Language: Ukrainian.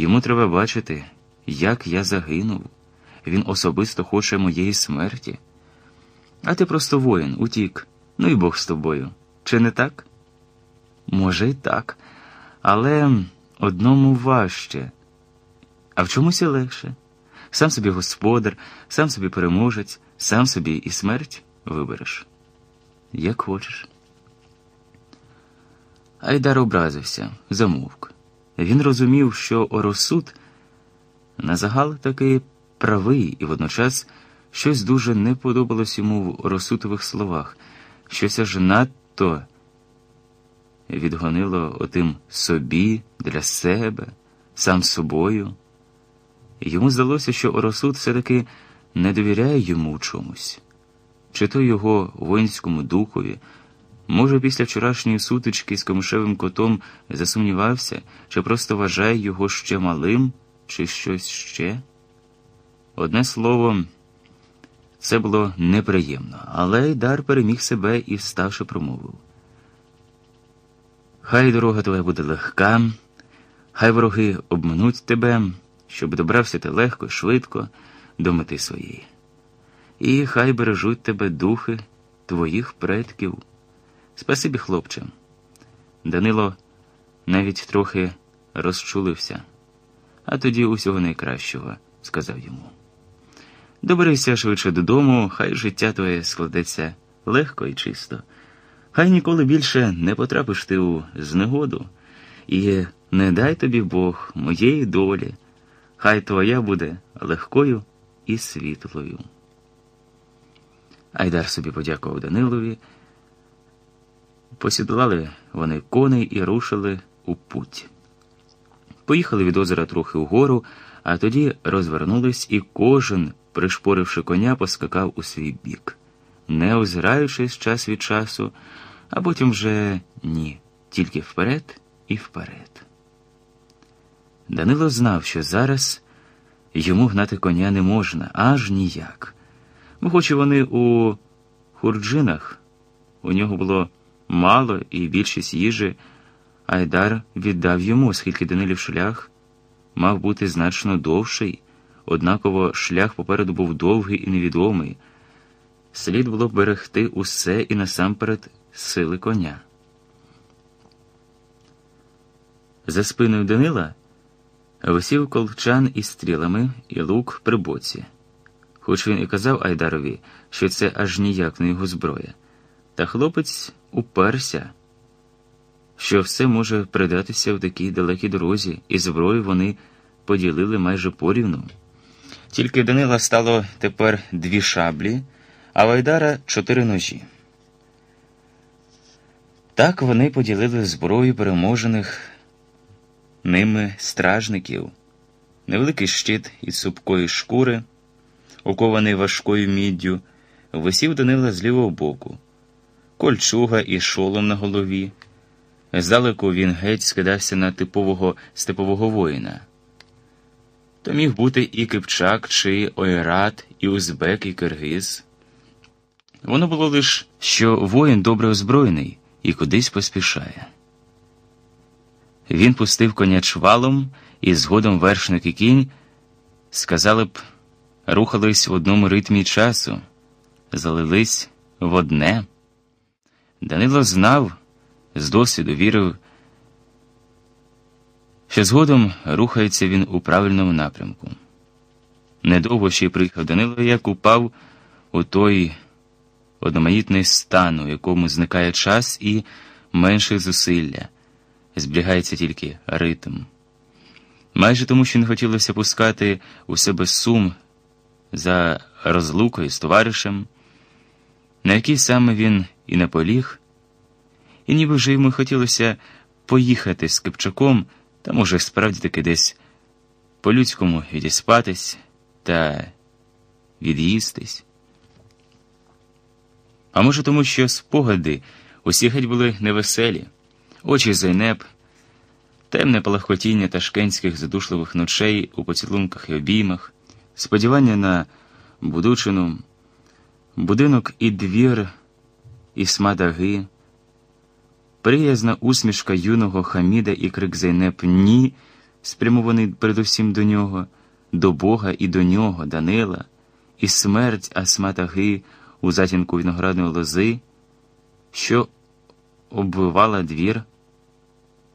Йому треба бачити, як я загинув. Він особисто хоче моєї смерті. А ти просто воїн, утік. Ну і Бог з тобою. Чи не так? Може, і так. Але одному важче. А в чомусь і легше. Сам собі господар, сам собі переможець, сам собі і смерть вибереш. Як хочеш. Айдар образився, замовк. Він розумів, що Оросуд на загал таки правий, і водночас щось дуже не подобалось йому в Оросутових словах, щось аж надто відгонило отим собі, для себе, сам собою. Йому здалося, що Оросуд все-таки не довіряє йому чомусь, чи то його воїнському духові. Може, після вчорашньої сутички з камушевим котом засумнівався, чи просто вважає його ще малим, чи щось ще. Одне слово, це було неприємно, але Айдар переміг себе і, вставши, промовив. Хай дорога твоя буде легка, хай вороги обмануть тебе, щоб добрався ти легко, швидко до мети своєї. І хай бережуть тебе духи твоїх предків. Спасибі, хлопче. Данило навіть трохи розчулився, а тоді усього найкращого, сказав йому. Доберися швидше додому, хай життя твоє складеться легко і чисто. Хай ніколи більше не потрапиш ти у знегоду, і не дай тобі Бог моєї долі, хай твоя буде легкою і світлою. Айдар собі подякував Данилові. Посідлали вони коней і рушили у путь. Поїхали від озера трохи вгору, а тоді розвернулись, і кожен, пришпоривши коня, поскакав у свій бік, не озираючись час від часу, а потім вже ні, тільки вперед і вперед. Данило знав, що зараз йому гнати коня не можна, аж ніяк. Бо хоч і вони у хурджинах, у нього було мало і більшість їжі, Айдар віддав йому, оскільки Данилів шлях мав бути значно довший, однаково шлях попереду був довгий і невідомий. Слід було берегти усе і насамперед сили коня. За спиною Данила висів колчан із стрілами і лук при боці. Хоч він і казав Айдарові, що це аж ніяк не його зброя, та хлопець уперся, що все може придатися в такій далекій дорозі, і зброю вони поділили майже порівну. Тільки Данила стало тепер дві шаблі, а Вайдара чотири ножі. Так вони поділили зброю переможених ними стражників, невеликий щит із супкої шкури, окований важкою міддю, висів Данила з лівого боку кольчуга і шолом на голові. Здалеку він геть скидався на типового степового воїна. То міг бути і Кипчак, чи Ойрат, і Узбек, і Киргиз. Воно було лише, що воїн добре озброєний і кудись поспішає. Він пустив коня чвалом, і згодом вершник і кінь, сказали б, рухались в одному ритмі часу, залились в одне. Данило знав, з досвіду вірив, що згодом рухається він у правильному напрямку. Недовго ще й приїхав Данило, як упав у той одноманітний стан, у якому зникає час і менше зусилля, зберігається тільки ритм. Майже тому, що не хотілося пускати у себе сум за розлукою з товаришем, на який саме він і наполіг, і ніби вже йому хотілося поїхати з Кипчаком, та, може, справді таки десь по-людському відіспатись та від'їстись. А може, тому що спогади усі геть були невеселі, очі зайнеп, темне палахкотіння ташкентських задушливих ночей у поцілунках і обіймах, сподівання на будучину, будинок і двір і смадаги, приязна усмішка юного Хаміда і крик Зайнеп ні, спрямований передусім до нього, до Бога і до нього, Данила, і смерть Асматаги у затінку виноградної лози, що обвивала двір,